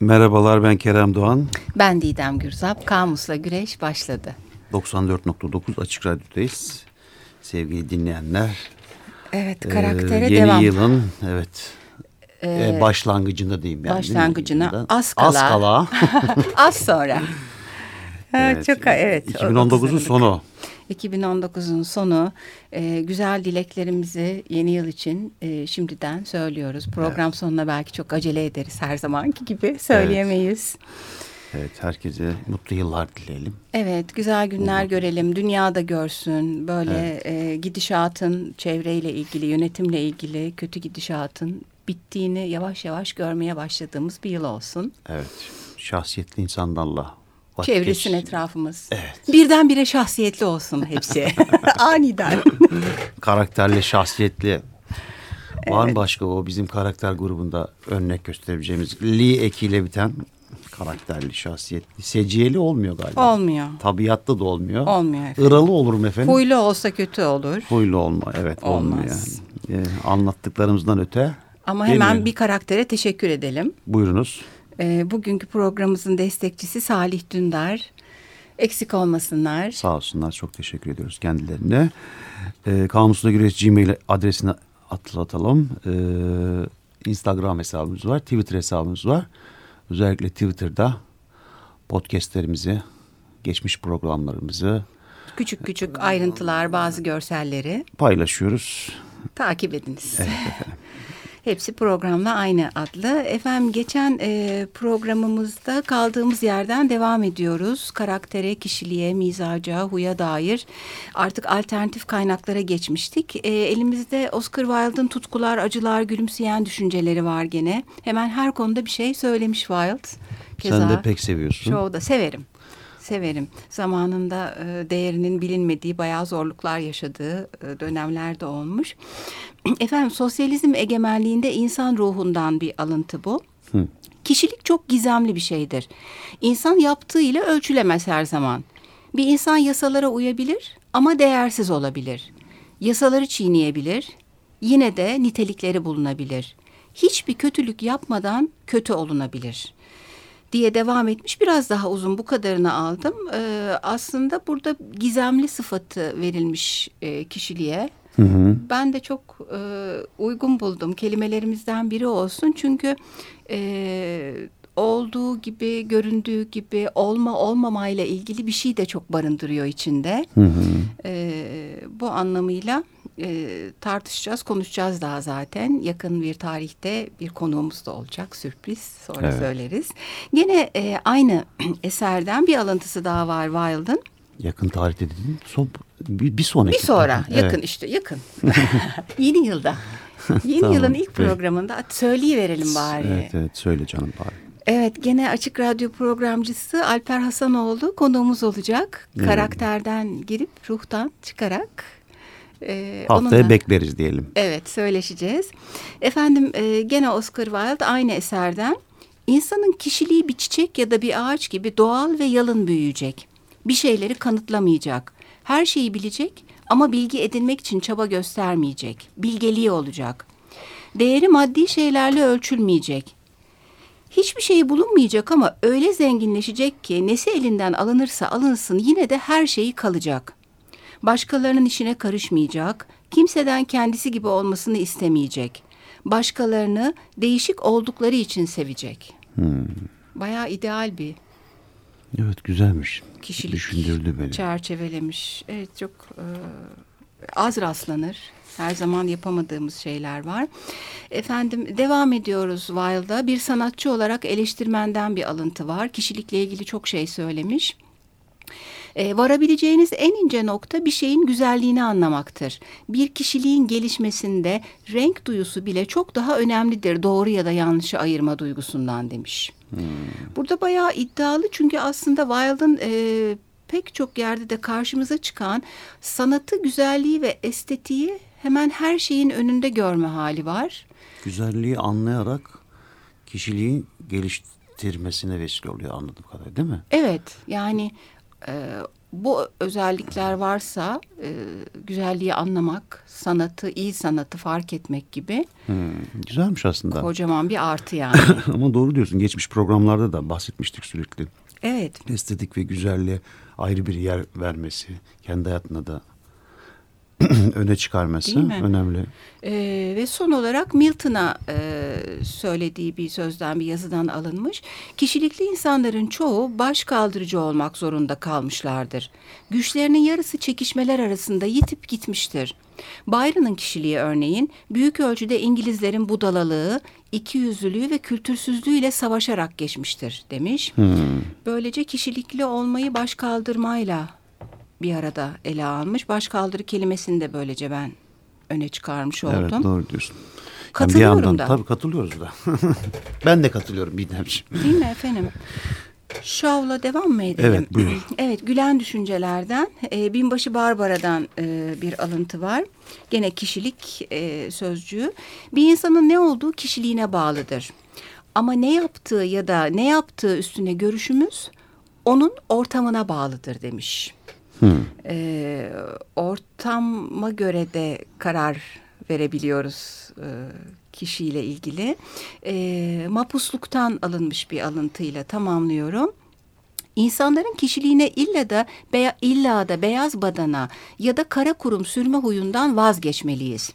Merhabalar ben Kerem Doğan. Ben Didem Gürzap. Kamusla Güreş başladı. 94.9 Açık Radyo'dayız. Sevgili dinleyenler. Evet karaktere ee, yeni devam. Yeni yılın evet ee, başlangıcında diyeyim. Yani, başlangıcına az kala. Az kala. az sonra. evet, Çok evet. 2019'un sonu. 2019'un sonu e, güzel dileklerimizi yeni yıl için e, şimdiden söylüyoruz. Program evet. sonuna belki çok acele ederiz her zamanki gibi söyleyemeyiz. Evet. Evet herkese mutlu yıllar dileyelim. Evet güzel günler Umarım. görelim. Dünyada görsün böyle evet. e, gidişatın çevreyle ilgili yönetimle ilgili kötü gidişatın bittiğini yavaş yavaş görmeye başladığımız bir yıl olsun. Evet şahsiyetli insanlarla Çevresin etrafımız. Evet. Birdenbire şahsiyetli olsun hepsi. Aniden. Karakterli, şahsiyetli. Var mı başka o bizim karakter grubunda örnek gösterebileceğimiz Lee ekiyle biten karakterli, şahsiyetli. Seciyeli olmuyor galiba. Olmuyor. Tabiatlı da olmuyor. Olmuyor efendim. Iralı olur mu efendim? Huylu olsa kötü olur. Huylu olma evet Olmaz. olmuyor yani. Ee, anlattıklarımızdan öte. Ama hemen mi? bir karaktere teşekkür edelim. Buyurunuz. E, bugünkü programımızın destekçisi Salih Dündar. Eksik olmasınlar. Sağ olsunlar. Çok teşekkür ediyoruz kendilerine. E, Kamusuna göre Gmail adresini atlatalım. E, Instagram hesabımız var. Twitter hesabımız var. Özellikle Twitter'da podcastlerimizi, geçmiş programlarımızı küçük küçük ayrıntılar, bazı görselleri paylaşıyoruz. Takip ediniz. Evet efendim. Hepsi programla aynı adlı. Efendim geçen e, programımızda kaldığımız yerden devam ediyoruz. Karaktere, kişiliğe, mizaca, huya dair artık alternatif kaynaklara geçmiştik. E, elimizde Oscar Wilde'ın tutkular, acılar, gülümseyen düşünceleri var gene. Hemen her konuda bir şey söylemiş Wilde. Keza, Sen de pek seviyorsun. Çoğu da severim severim. Zamanında e, değerinin bilinmediği bayağı zorluklar yaşadığı e, dönemlerde olmuş. Efendim sosyalizm egemenliğinde insan ruhundan bir alıntı bu. Hı. Kişilik çok gizemli bir şeydir. İnsan yaptığı ile ölçülemez her zaman. Bir insan yasalara uyabilir ama değersiz olabilir. Yasaları çiğneyebilir, yine de nitelikleri bulunabilir. Hiçbir kötülük yapmadan kötü olunabilir diye devam etmiş. Biraz daha uzun bu kadarını aldım. Ee, aslında burada gizemli sıfatı verilmiş e, kişiliğe. Hı hı. Ben de çok e, uygun buldum. Kelimelerimizden biri olsun. Çünkü e, olduğu gibi, göründüğü gibi olma olmamayla ilgili bir şey de çok barındırıyor içinde. Hı hı. E, bu anlamıyla e, tartışacağız, konuşacağız daha zaten. Yakın bir tarihte bir konuğumuz da olacak, sürpriz. Sonra evet. söyleriz. Yine e, aynı eserden bir alıntısı daha var Wilde'ın. Yakın tarihte dedin, son, bir, bir sonraki. Bir sonra, tarih. yakın evet. işte, yakın. Yeni yılda. Yeni tamam, yılın ilk programında söyleyiverelim bari. Evet, evet, söyle canım bari. Evet gene Açık Radyo programcısı Alper Hasanoğlu konuğumuz olacak. Hmm. Karakterden girip ruhtan çıkarak. E, Haftaya onunla, bekleriz diyelim. Evet söyleşeceğiz. Efendim e, gene Oscar Wilde aynı eserden. İnsanın kişiliği bir çiçek ya da bir ağaç gibi doğal ve yalın büyüyecek. Bir şeyleri kanıtlamayacak. Her şeyi bilecek ama bilgi edinmek için çaba göstermeyecek. Bilgeliği olacak. Değeri maddi şeylerle ölçülmeyecek Hiçbir şey bulunmayacak ama öyle zenginleşecek ki nesi elinden alınırsa alınsın yine de her şeyi kalacak. Başkalarının işine karışmayacak, kimseden kendisi gibi olmasını istemeyecek. Başkalarını değişik oldukları için sevecek. Hmm. Bayağı ideal bir Evet güzelmiş. Kişilik Düşündürdü beni. Çerçevelemiş. Evet çok e, az rastlanır. Her zaman yapamadığımız şeyler var. Efendim devam ediyoruz Wilde'a. Bir sanatçı olarak eleştirmenden bir alıntı var. Kişilikle ilgili çok şey söylemiş. E, varabileceğiniz en ince nokta bir şeyin güzelliğini anlamaktır. Bir kişiliğin gelişmesinde renk duyusu bile çok daha önemlidir doğru ya da yanlışı ayırma duygusundan demiş. Hmm. Burada bayağı iddialı çünkü aslında Wilde'ın e, pek çok yerde de karşımıza çıkan sanatı, güzelliği ve estetiği hemen her şeyin önünde görme hali var. Güzelliği anlayarak kişiliğin geliştirmesine vesile oluyor anladığım kadarıyla değil mi? Evet yani E, bu özellikler varsa e, güzelliği anlamak, sanatı, iyi sanatı fark etmek gibi. Hmm, güzelmiş aslında. Kocaman bir artı yani. Ama doğru diyorsun. Geçmiş programlarda da bahsetmiştik sürekli. Evet. Estetik ve güzelliğe ayrı bir yer vermesi, kendi hayatına da öne çıkarması önemli. Ee, ve son olarak Milton'a e, söylediği bir sözden bir yazıdan alınmış. Kişilikli insanların çoğu baş kaldırıcı olmak zorunda kalmışlardır. Güçlerinin yarısı çekişmeler arasında yitip gitmiştir. Byron'ın kişiliği örneğin büyük ölçüde İngilizlerin budalalığı, ikiyüzlülüğü ve kültürsüzlüğüyle savaşarak geçmiştir demiş. Hmm. Böylece kişilikli olmayı baş kaldırmayla bir arada ele almış. Başkaldırı kelimesini de böylece ben öne çıkarmış oldum. Evet doğru diyorsun. Katılıyorum yani bir yandan, da. Tabii katılıyoruz da. ben de katılıyorum Bidemciğim. Değil mi efendim? Şovla devam mı edelim? Evet buyur. Evet Gülen Düşünceler'den e, Binbaşı Barbara'dan e, bir alıntı var. Gene kişilik e, sözcüğü. Bir insanın ne olduğu kişiliğine bağlıdır. Ama ne yaptığı ya da ne yaptığı üstüne görüşümüz onun ortamına bağlıdır demiş. Hmm. E, ortama göre de karar verebiliyoruz e, kişiyle ilgili. E, mapusluktan alınmış bir alıntıyla tamamlıyorum. İnsanların kişiliğine illa da beya, illa da beyaz badana ya da kara kurum sürme huyundan vazgeçmeliyiz.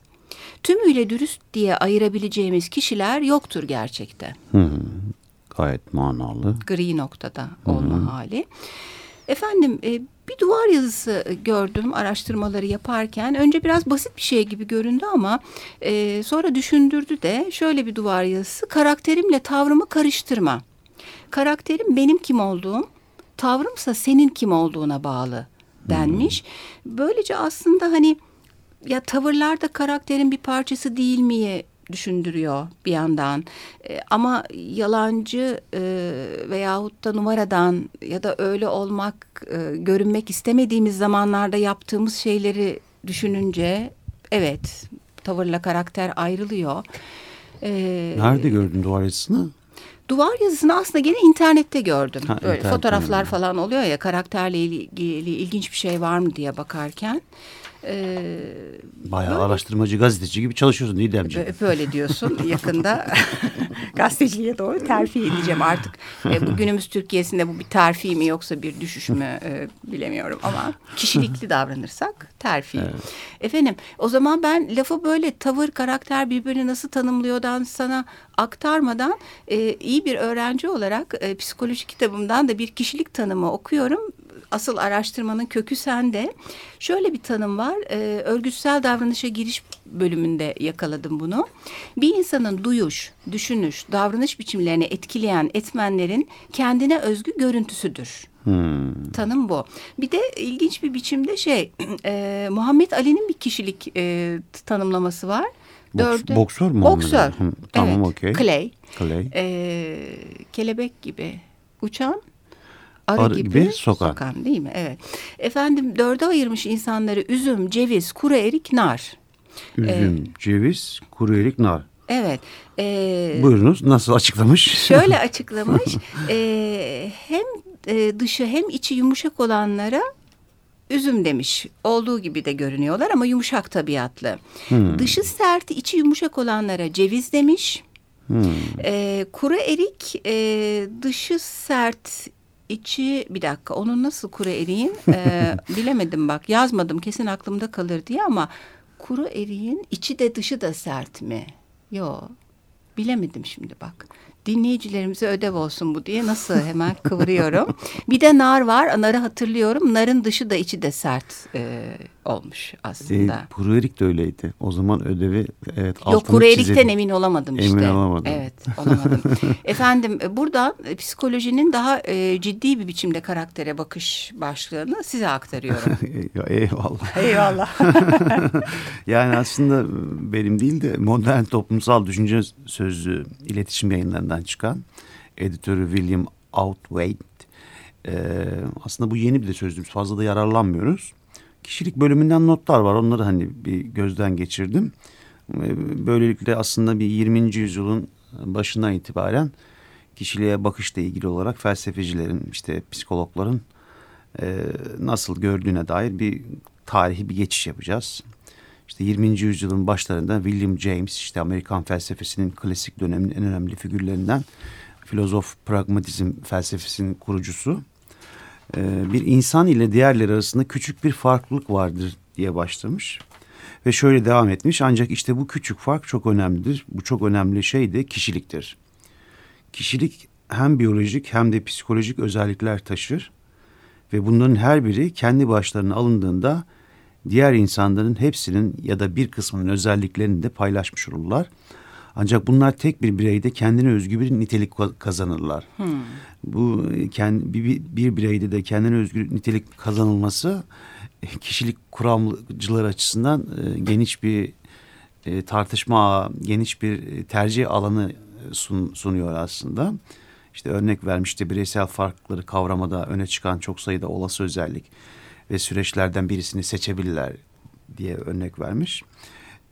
Tümüyle dürüst diye ayırabileceğimiz kişiler yoktur gerçekte. Hmm, gayet manalı. Gri noktada olma hmm. hali. Efendim e, bir duvar yazısı gördüm araştırmaları yaparken. Önce biraz basit bir şey gibi göründü ama e, sonra düşündürdü de şöyle bir duvar yazısı. Karakterimle tavrımı karıştırma. Karakterim benim kim olduğum, tavrımsa senin kim olduğuna bağlı denmiş. Böylece aslında hani ya tavırlar da karakterin bir parçası değil mi düşündürüyor bir yandan. E, ama yalancı e, veyahut da numaradan ya da öyle olmak, e, görünmek istemediğimiz zamanlarda yaptığımız şeyleri düşününce evet tavırla karakter ayrılıyor. E, Nerede gördün duvar yazısını? Duvar yazısını aslında gene internette gördüm. Ha, Böyle fotoğraflar mi? falan oluyor ya karakterle ilgili ilginç bir şey var mı diye bakarken. Ee, Bayağı böyle, araştırmacı, gazeteci gibi çalışıyorsun Didemciğim. Böyle diyorsun. Yakında gazeteciliğe doğru terfi edeceğim artık. E, bu günümüz Türkiye'sinde bu bir terfi mi yoksa bir düşüş mü e, bilemiyorum ama kişilikli davranırsak terfi. Evet. Efendim o zaman ben lafı böyle tavır, karakter birbirini nasıl tanımlıyordan sana aktarmadan e, iyi bir öğrenci olarak e, psikoloji kitabımdan da bir kişilik tanımı okuyorum asıl araştırmanın kökü sende. Şöyle bir tanım var. E, örgütsel davranışa giriş bölümünde yakaladım bunu. Bir insanın duyuş, düşünüş, davranış biçimlerini etkileyen etmenlerin kendine özgü görüntüsüdür. Hmm. Tanım bu. Bir de ilginç bir biçimde şey e, Muhammed Ali'nin bir kişilik e, tanımlaması var. Boks, boksör mü? Boksör. Hı, tamam evet. okey. Clay. Clay. E, kelebek gibi uçan arı, arı gibi, gibi sokan. sokan değil mi? Evet. Efendim dörde ayırmış insanları üzüm, ceviz, kuru erik, nar. Üzüm, ee, ceviz, kuru erik, nar. Evet. E, Buyurunuz nasıl açıklamış? Şöyle açıklamış. e, hem e, dışı hem içi yumuşak olanlara üzüm demiş. Olduğu gibi de görünüyorlar ama yumuşak tabiatlı. Hmm. Dışı sert, içi yumuşak olanlara ceviz demiş. Hmm. E, kuru erik e, dışı sert, içi bir dakika onun nasıl kuru eriğin e, bilemedim bak yazmadım kesin aklımda kalır diye ama kuru eriğin içi de dışı da sert mi? Yok bilemedim şimdi bak dinleyicilerimize ödev olsun bu diye nasıl hemen kıvırıyorum. bir de nar var. Narı hatırlıyorum. Narın dışı da içi de sert e, olmuş aslında. E, kuru de öyleydi. O zaman ödevi evet Yok kuru emin olamadım işte. Emin olamadım. Evet olamadım. Efendim e, buradan e, psikolojinin daha e, ciddi bir biçimde karaktere bakış başlığını size aktarıyorum. eyvallah. Eyvallah. yani aslında benim değil de modern toplumsal düşünce sözlüğü iletişim yayınlarından çıkan editörü William Outwaite. Ee, aslında bu yeni bir de sözlüğümüz fazla da yararlanmıyoruz. Kişilik bölümünden notlar var onları hani bir gözden geçirdim. Böylelikle aslında bir 20. yüzyılın başından itibaren kişiliğe bakışla ilgili olarak felsefecilerin işte psikologların e, nasıl gördüğüne dair bir tarihi bir geçiş yapacağız. İşte 20. yüzyılın başlarında William James işte Amerikan felsefesinin klasik döneminin en önemli figürlerinden filozof pragmatizm felsefesinin kurucusu e, bir insan ile diğerleri arasında küçük bir farklılık vardır diye başlamış. Ve şöyle devam etmiş ancak işte bu küçük fark çok önemlidir. Bu çok önemli şey de kişiliktir. Kişilik hem biyolojik hem de psikolojik özellikler taşır. Ve bunların her biri kendi başlarına alındığında diğer insanların hepsinin ya da bir kısmının özelliklerini de paylaşmış olurlar. Ancak bunlar tek bir bireyde kendine özgü bir nitelik kazanırlar. Hmm. Bu kendi, bir, bir bireyde de kendine özgü nitelik kazanılması kişilik kuramcılar açısından e, geniş bir e, tartışma, geniş bir tercih alanı sun, sunuyor aslında. İşte örnek vermişti bireysel farkları kavramada öne çıkan çok sayıda olası özellik ve süreçlerden birisini seçebilirler diye örnek vermiş.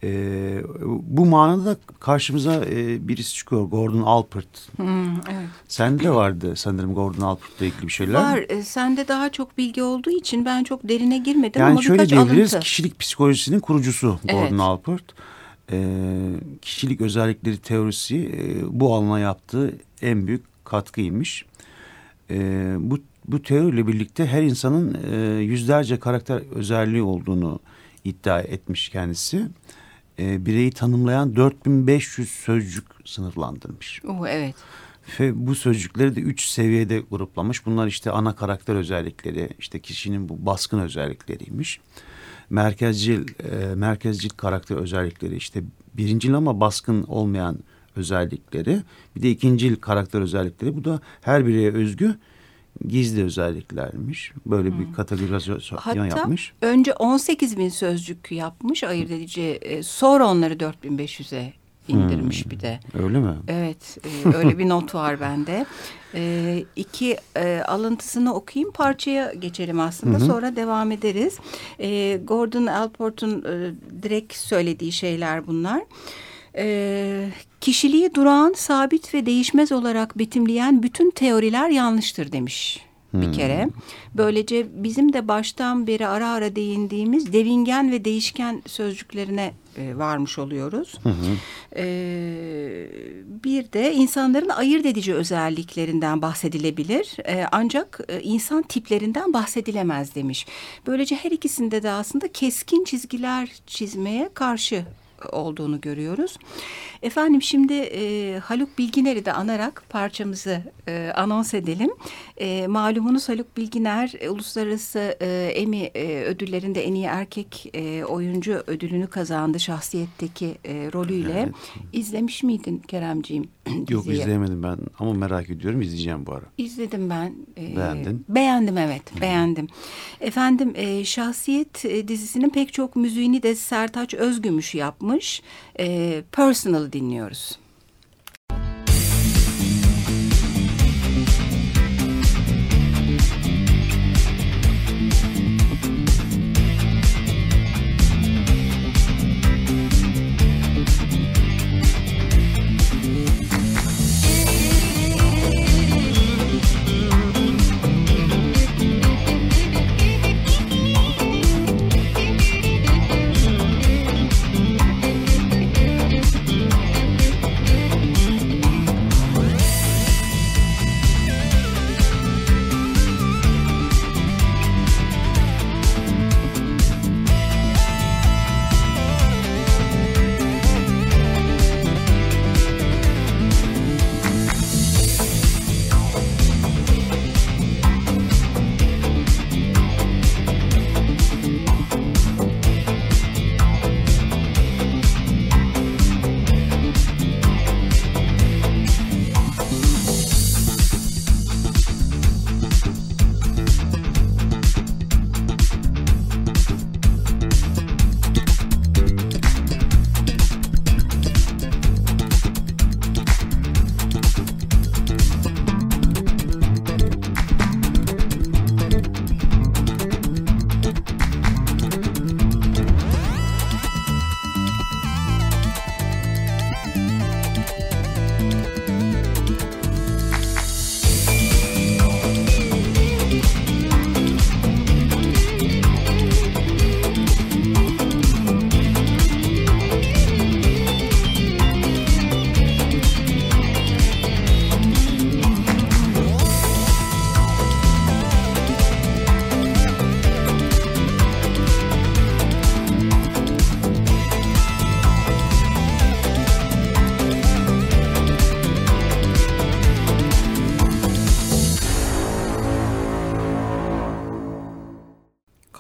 E, bu manada karşımıza e, birisi çıkıyor Gordon Alpert. Hmm, evet. Sende de vardı sanırım Gordon Alpert'la ilgili bir şeyler. Var. E, sende daha çok bilgi olduğu için ben çok derine girmedim yani ama şöyle birkaç diyebiliriz, alıntı. Kişilik psikolojisinin kurucusu Gordon evet. Alpert. E, kişilik özellikleri teorisi e, bu alana yaptığı en büyük katkıymış. E, bu bu teoriyle birlikte her insanın e, yüzlerce karakter özelliği olduğunu iddia etmiş kendisi e, bireyi tanımlayan 4500 sözcük sınırlandırmış. Oo, evet. Ve bu sözcükleri de üç seviyede gruplamış. Bunlar işte ana karakter özellikleri, işte kişinin bu baskın özellikleriymiş. Merkezcil, e, merkezcil karakter özellikleri işte birincil ama baskın olmayan özellikleri. Bir de ikincil karakter özellikleri. Bu da her bireye özgü gizli özelliklermiş. Böyle hmm. bir kategorizasyon Hatta yapmış. önce 18 bin sözcük yapmış ayırt edici. E, sonra onları 4500'e indirmiş hmm. bir de. Öyle mi? Evet. E, öyle bir not var bende. E, iki e, alıntısını okuyayım. Parçaya geçelim aslında. Hı Sonra devam ederiz. E, Gordon Alport'un e, direkt söylediği şeyler bunlar. E, kişiliği durağan, sabit ve değişmez olarak betimleyen bütün teoriler yanlıştır demiş bir hmm. kere. Böylece bizim de baştan beri ara ara değindiğimiz devingen ve değişken sözcüklerine e, varmış oluyoruz. Hı E, bir de insanların ayırt edici özelliklerinden bahsedilebilir. E, ancak e, insan tiplerinden bahsedilemez demiş. Böylece her ikisinde de aslında keskin çizgiler çizmeye karşı olduğunu görüyoruz. Efendim şimdi e, Haluk Bilginer'i de anarak parçamızı e, anons edelim. E, malumunuz Haluk Bilginer e, uluslararası e, Emmy e, ödüllerinde en iyi erkek e, oyuncu ödülünü kazandı şahsiyetteki e, rolüyle. Evet. İzlemiş miydin Keremciğim? Yok izleyemedim ben ama merak ediyorum izleyeceğim bu ara. İzledim ben. E, Beğendin? Beğendim evet Hı. beğendim. Efendim e, Şahsiyet e, dizisinin pek çok müziğini de Sertaç Özgümüş yapmış. E, Personal dinliyoruz.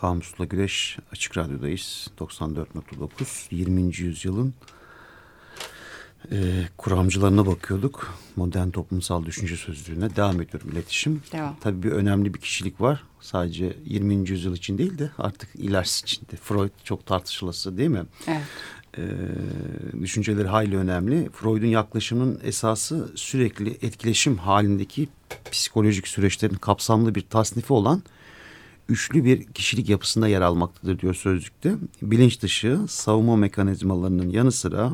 Kamusla Güreş Açık Radyo'dayız. 94.9 20. yüzyılın e, kuramcılarına bakıyorduk. Modern toplumsal düşünce sözlüğüne devam ediyorum iletişim. Devam. Tabii bir önemli bir kişilik var. Sadece 20. yüzyıl için değil de artık ilerisi için de. Freud çok tartışılası değil mi? Evet. E, düşünceleri hayli önemli. Freud'un yaklaşımının esası sürekli etkileşim halindeki psikolojik süreçlerin kapsamlı bir tasnifi olan üçlü bir kişilik yapısında yer almaktadır diyor sözlükte. Bilinç dışı savunma mekanizmalarının yanı sıra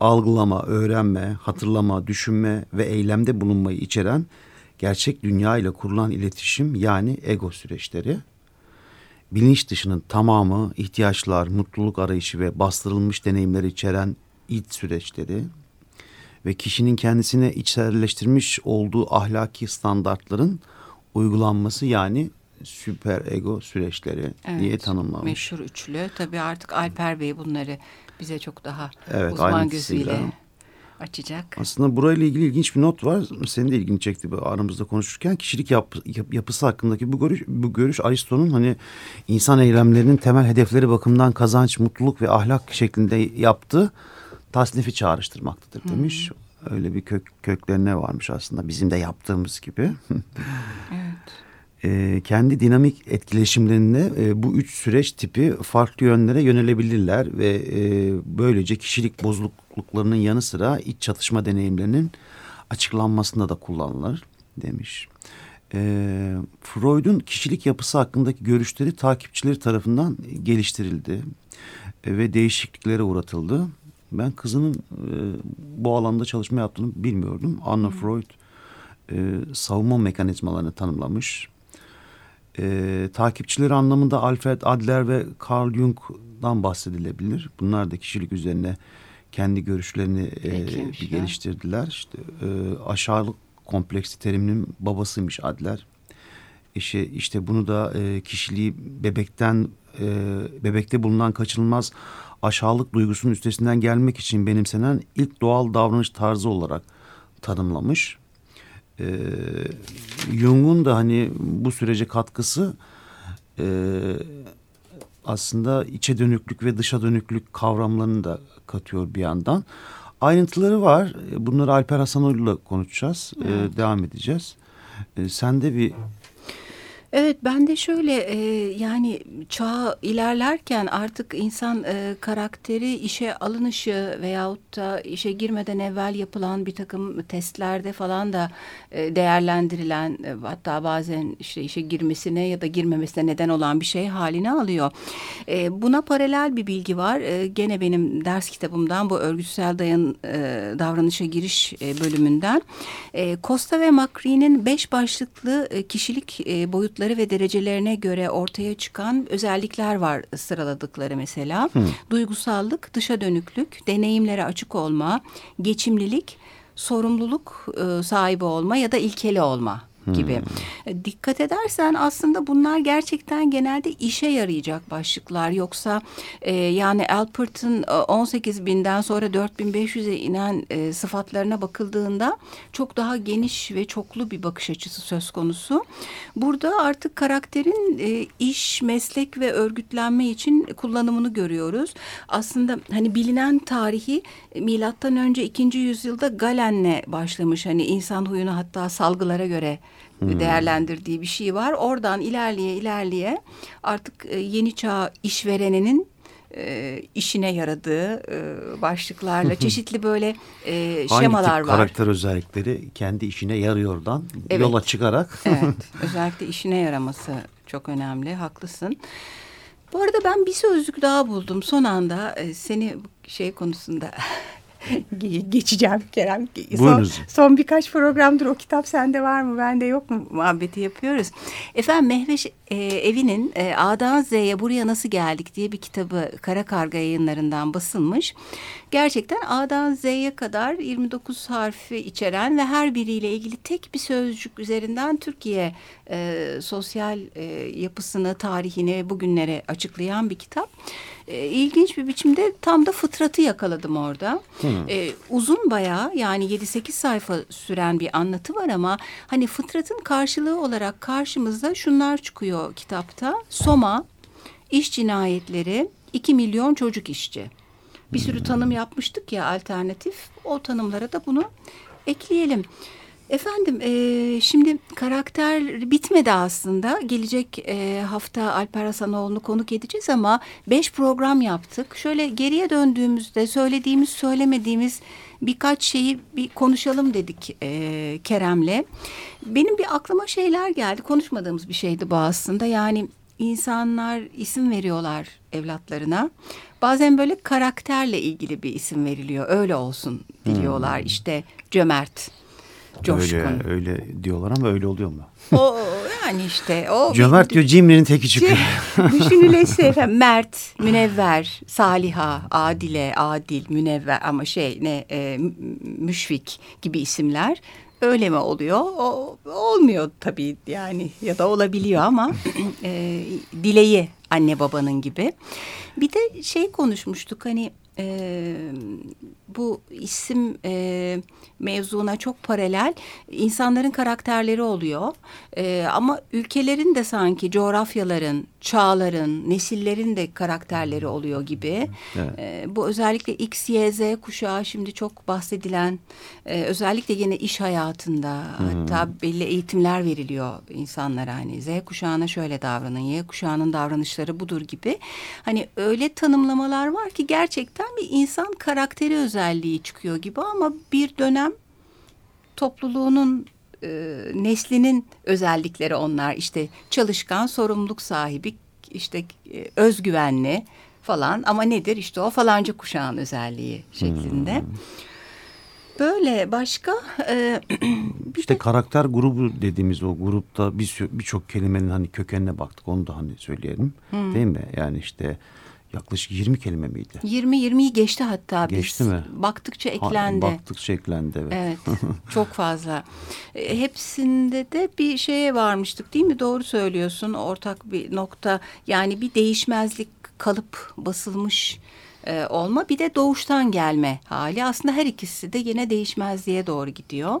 algılama, öğrenme, hatırlama, düşünme ve eylemde bulunmayı içeren gerçek dünya ile kurulan iletişim yani ego süreçleri. Bilinç dışının tamamı ihtiyaçlar, mutluluk arayışı ve bastırılmış deneyimleri içeren iç süreçleri ve kişinin kendisine içselleştirmiş olduğu ahlaki standartların uygulanması yani süper ego süreçleri evet, diye tanımlamış. Meşhur üçlü. Tabii artık Alper Bey bunları bize çok daha evet, uzman gözüyle açacak. Aslında burayla ilgili ilginç bir not var. Senin de ilgini çekti bu aramızda konuşurken. Kişilik yap, yap, yapısı hakkındaki bu görüş, bu görüş Aristo'nun hani insan eylemlerinin temel hedefleri bakımından kazanç, mutluluk ve ahlak şeklinde yaptığı tasnifi çağrıştırmaktadır demiş. Hmm. Öyle bir kök, köklerine varmış aslında bizim de yaptığımız gibi. evet e, kendi dinamik etkileşimlerinde e, bu üç süreç tipi farklı yönlere yönelebilirler ve e, böylece kişilik bozukluklarının yanı sıra iç çatışma deneyimlerinin açıklanmasında da kullanılır demiş. E, Freud'un kişilik yapısı hakkındaki görüşleri takipçileri tarafından geliştirildi e, ve değişikliklere uğratıldı. Ben kızının e, bu alanda çalışma yaptığını bilmiyordum. Anna. Freud e, savunma mekanizmalarını tanımlamış e, takipçileri anlamında Alfred Adler ve Carl Jung'dan bahsedilebilir. Bunlar da kişilik üzerine kendi görüşlerini e, bir geliştirdiler. İşte e, aşağılık kompleksi teriminin babasıymış Adler. İşte, işte bunu da e, kişiliği bebekten e, bebekte bulunan kaçınılmaz aşağılık duygusunun üstesinden gelmek için benimsenen ilk doğal davranış tarzı olarak tanımlamış. E, Jung'un da hani bu sürece katkısı e, aslında içe dönüklük ve dışa dönüklük kavramlarını da katıyor bir yandan. Ayrıntıları var. Bunları Alper Hasanoğlu'yla konuşacağız. Evet. Ee, devam edeceğiz. Ee, sen de bir Evet ben de şöyle e, yani çağ ilerlerken artık insan e, karakteri işe alınışı veyahut da işe girmeden evvel yapılan bir takım testlerde falan da e, değerlendirilen e, hatta bazen işte işe girmesine ya da girmemesine neden olan bir şey haline alıyor. E, buna paralel bir bilgi var. E, gene benim ders kitabımdan bu örgütsel dayan e, davranışa giriş e, bölümünden. E, Costa ve Macri'nin beş başlıklı e, kişilik e, boyutları boyutları ve derecelerine göre ortaya çıkan özellikler var sıraladıkları mesela. Hı. Duygusallık, dışa dönüklük, deneyimlere açık olma, geçimlilik, sorumluluk e, sahibi olma ya da ilkeli olma gibi. Hmm. Dikkat edersen aslında bunlar gerçekten genelde işe yarayacak başlıklar. Yoksa e, yani Alpert'ın 18 e, binden sonra 4500'e inen e, sıfatlarına bakıldığında çok daha geniş ve çoklu bir bakış açısı söz konusu. Burada artık karakterin e, iş, meslek ve örgütlenme için kullanımını görüyoruz. Aslında hani bilinen tarihi e, milattan önce 2. yüzyılda Galen'le başlamış. Hani insan huyunu hatta salgılara göre hmm. değerlendirdiği bir şey var. Oradan ilerleye ilerleye artık e, yeni çağ işvereninin e, işine yaradığı e, başlıklarla çeşitli böyle e, şemalar Hangi tip var. karakter özellikleri kendi işine yarıyordan evet. yola çıkarak. evet özellikle işine yaraması çok önemli haklısın. Bu arada ben bir sözlük daha buldum son anda e, seni şey konusunda geçeceğim Kerem. Son, son birkaç programdır o kitap sende var mı bende yok mu muhabbeti yapıyoruz. Efendim Mehveş e, Evi'nin e, A'dan Z'ye buraya nasıl geldik diye bir kitabı Kara Karga yayınlarından basılmış. Gerçekten A'dan Z'ye kadar 29 harfi içeren ve her biriyle ilgili tek bir sözcük üzerinden Türkiye e, sosyal e, yapısını, tarihini bugünlere açıklayan bir kitap. E, ilginç bir biçimde tam da fıtratı yakaladım orada. Hmm. E, uzun bayağı yani 7-8 sayfa süren bir anlatı var ama hani fıtratın karşılığı olarak karşımızda şunlar çıkıyor kitapta. Soma, iş cinayetleri 2 milyon çocuk işçi. Bir sürü tanım yapmıştık ya alternatif. O tanımlara da bunu ekleyelim. Efendim e, şimdi karakter bitmedi aslında. Gelecek e, hafta Alper Hasanoğlu'nu konuk edeceğiz ama beş program yaptık. Şöyle geriye döndüğümüzde söylediğimiz söylemediğimiz birkaç şeyi bir konuşalım dedik e, Kerem'le. Benim bir aklıma şeyler geldi. Konuşmadığımız bir şeydi bu aslında. Yani insanlar isim veriyorlar evlatlarına. Bazen böyle karakterle ilgili bir isim veriliyor. Öyle olsun diliyorlar. Hmm. İşte cömert coşkun. Öyle, öyle diyorlar ama öyle oluyor mu? O yani işte o. Cömert diyor cimrinin teki çıkıyor. Düşünülesi efendim Mert, Münevver, Saliha, Adile, Adil, Münevver ama şey ne e, Müşfik gibi isimler öyle mi oluyor? O, olmuyor tabii yani ya da olabiliyor ama e, dileği anne babanın gibi. Bir de şey konuşmuştuk hani e, bu isim e, mevzuna çok paralel insanların karakterleri oluyor. E, ama ülkelerin de sanki coğrafyaların, çağların, nesillerin de karakterleri oluyor gibi. Evet. E, bu özellikle X, Y, Z kuşağı şimdi çok bahsedilen e, özellikle yine iş hayatında hmm. hatta belli eğitimler veriliyor insanlara hani Z kuşağına şöyle davranın, Y kuşağının davranışları budur gibi. Hani öyle tanımlamalar var ki gerçekten bir insan karakteri özelliği çıkıyor gibi ama bir dönem topluluğunun e, neslinin özellikleri onlar işte çalışkan, sorumluluk sahibi, işte e, özgüvenli falan ama nedir işte o falanca kuşağın özelliği şeklinde. Hmm. Böyle başka e, işte de... karakter grubu dediğimiz o grupta birçok kelimenin hani kökenine baktık onu da hani söyleyelim hmm. değil mi? Yani işte yaklaşık 20 kelime miydi? 20-20'yi geçti hatta geçti biz. mi? Baktıkça eklendi. Ha, baktıkça eklendi evet. Evet çok fazla. E, hepsinde de bir şeye varmıştık değil mi? Doğru söylüyorsun ortak bir nokta. Yani bir değişmezlik kalıp basılmış e, olma bir de doğuştan gelme hali. Aslında her ikisi de yine değişmezliğe doğru gidiyor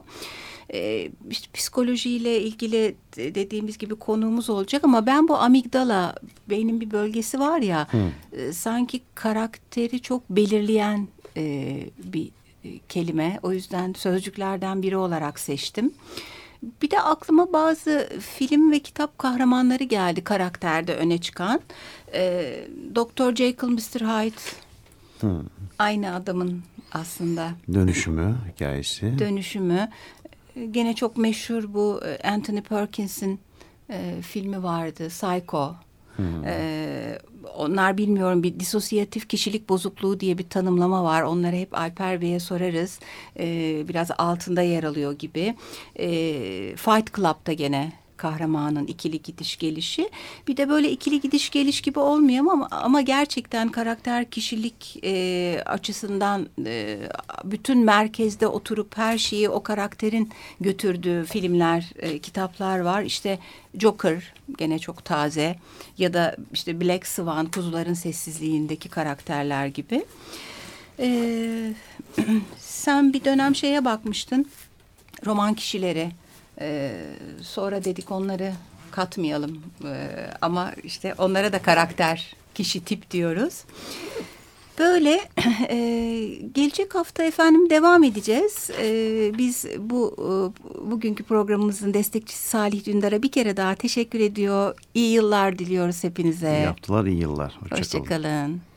e, işte psikolojiyle ilgili dediğimiz gibi konuğumuz olacak ama ben bu amigdala beynin bir bölgesi var ya e, sanki karakteri çok belirleyen e, bir e, kelime o yüzden sözcüklerden biri olarak seçtim. Bir de aklıma bazı film ve kitap kahramanları geldi karakterde öne çıkan. E, Doktor Jekyll, Mr. Hyde hmm. aynı adamın aslında. Dönüşümü hikayesi. Dönüşümü. Gene çok meşhur bu e, Anthony Perkins'in e, filmi vardı Psycho. Hmm. E, onlar bilmiyorum bir disosiyatif kişilik bozukluğu diye bir tanımlama var. Onları hep Alper Bey'e sorarız. E, biraz altında yer alıyor gibi. E, Fight Club'da gene kahramanın ikili gidiş gelişi. Bir de böyle ikili gidiş geliş gibi olmuyor ama ama gerçekten karakter kişilik e, açısından e, bütün merkezde oturup her şeyi o karakterin götürdüğü filmler, e, kitaplar var. İşte Joker gene çok taze ya da işte Black Swan kuzuların sessizliğindeki karakterler gibi. Ee, sen bir dönem şeye bakmıştın roman kişileri ee, sonra dedik onları katmayalım ee, ama işte onlara da karakter kişi tip diyoruz. Böyle e, gelecek hafta efendim devam edeceğiz. E, biz bu e, bugünkü programımızın destekçisi Salih Dündar'a bir kere daha teşekkür ediyor. İyi yıllar diliyoruz hepinize. İyi yaptılar iyi yıllar. Hoşçakalın. Hoşça